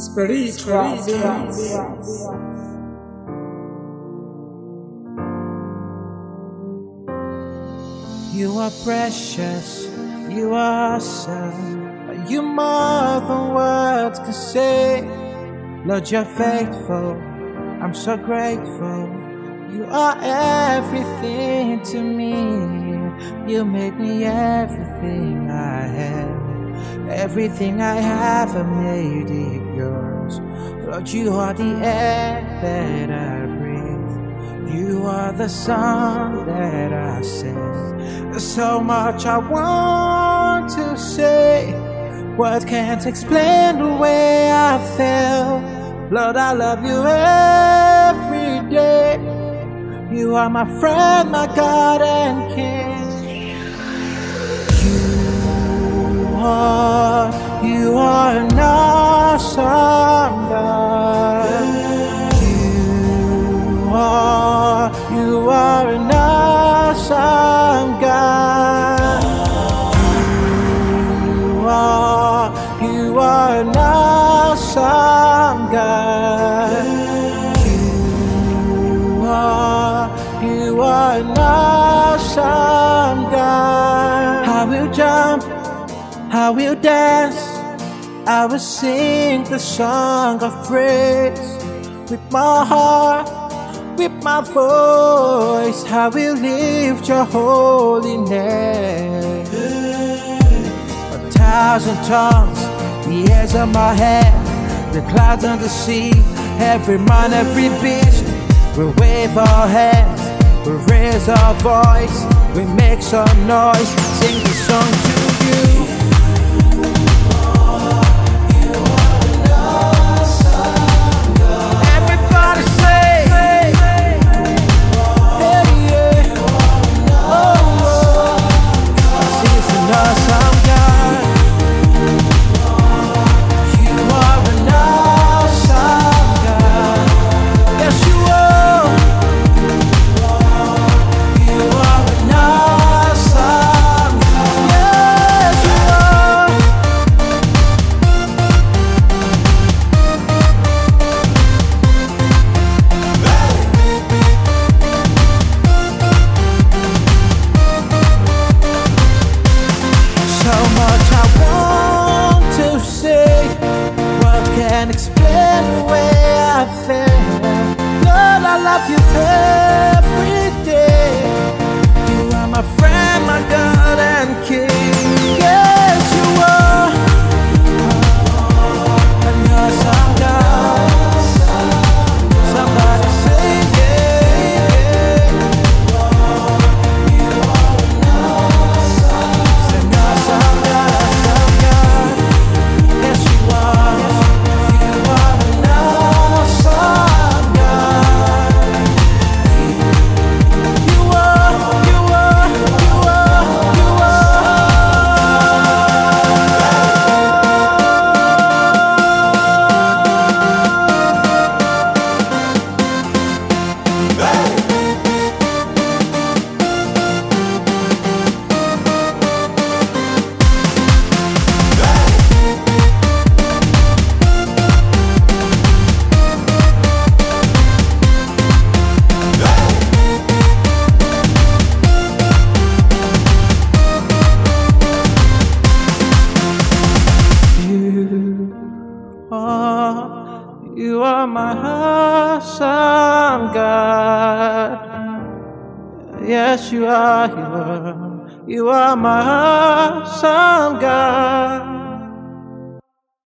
Spiritual beings. You are precious, you are awesome. You more than words can say. Lord, you're faithful, I'm so grateful. You are everything to me. You make me everything I have. Everything I have, I made it yours. Lord, you are the air that I breathe. You are the song that I sing. There's so much I want to say. Words can't explain the way I feel. Lord, I love you every day. You are my friend, my God and King. Are, you are an awesome God. You are, you are an awesome God. You are, you are an awesome God. You are, you are an awesome God. I will jump, I will dance, I will sing the song of praise with my heart, with my voice. I will lift your holy name. A thousand tongues, the hairs on my head, the clouds on the sea, every man, every beast. We wave our hands, we raise our voice, we make some noise, sing the song to you. Can't explain the way I feel. Lord, I love you every day. You are my friend, you are my awesome God. Yes, you are, you are, you are my awesome God.